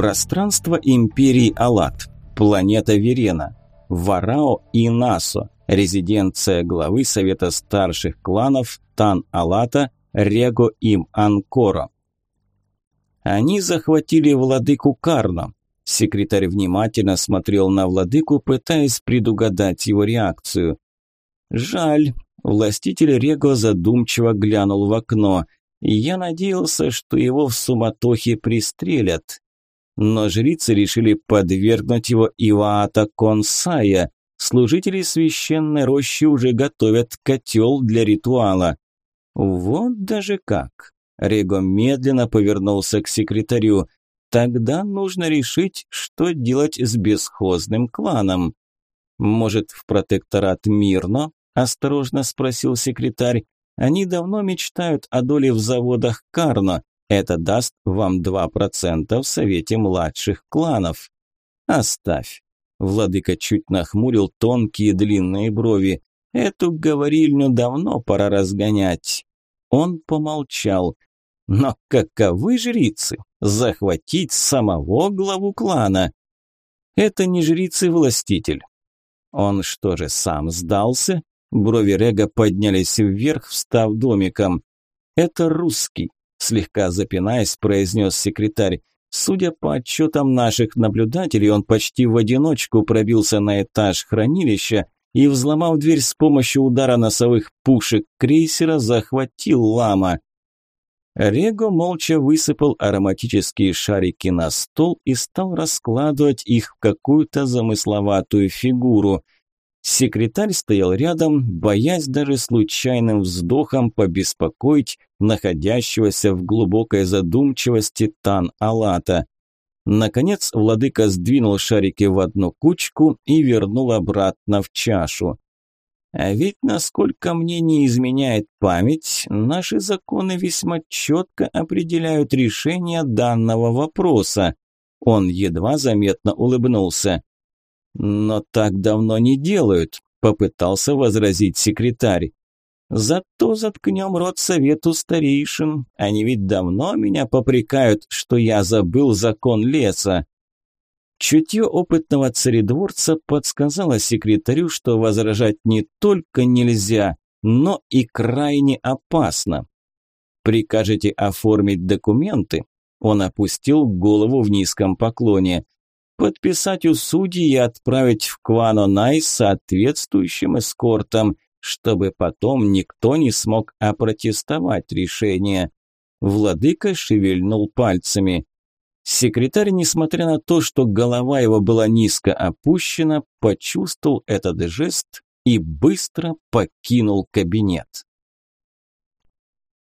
Пространство империи Алат. Планета Верена. Варао и Насо. Резиденция главы Совета старших кланов Тан Алата Рего Им Анкоро. Они захватили владыку Карно. Секретарь внимательно смотрел на владыку, пытаясь предугадать его реакцию. Жаль, властитель Рего задумчиво глянул в окно. Я надеялся, что его в суматохе пристрелят. Но жрицы решили подвергнуть его Иваата Консая. Служители священной рощи уже готовят котел для ритуала. Вот даже как. Рего медленно повернулся к секретарю. Тогда нужно решить, что делать с бесхозным кланом. Может, в протекторат Мирно? Осторожно спросил секретарь. Они давно мечтают о доле в заводах Карно. Это даст вам 2% в совете младших кланов. Оставь. Владыка чуть нахмурил тонкие длинные брови. Эту говорильню давно пора разгонять. Он помолчал. Но каковы жрицы? Захватить самого главу клана? Это не жрицы-властитель. Он что же, сам сдался? Брови Рега поднялись вверх, встав домиком. Это русский, слегка запинаясь, произнес секретарь. Судя по отчетам наших наблюдателей, он почти в одиночку пробился на этаж хранилища и, взломав дверь с помощью удара носовых пушек крейсера, захватил лама. Рего молча высыпал ароматические шарики на стол и стал раскладывать их в какую-то замысловатую фигуру. Секретарь стоял рядом, боясь даже случайным вздохом побеспокоить находящегося в глубокой задумчивости Тан Алата. Наконец владыка сдвинул шарики в одну кучку и вернул обратно в чашу. А ведь, насколько мне не изменяет память, наши законы весьма четко определяют решение данного вопроса. Он едва заметно улыбнулся. Но так давно не делают, попытался возразить секретарь. Зато заткнем рот совету старейшин. Они ведь давно меня попрекают, что я забыл закон леса. Чутье опытного царедворца подсказало секретарю, что возражать не только нельзя, но и крайне опасно. «Прикажете оформить документы?» Он опустил голову в низком поклоне. «Подписать у судьи и отправить в Квано-Най соответствующим эскортом чтобы потом никто не смог опротестовать решение. Владыка шевельнул пальцами. Секретарь, несмотря на то, что голова его была низко опущена, почувствовал этот жест и быстро покинул кабинет.